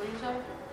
Please open.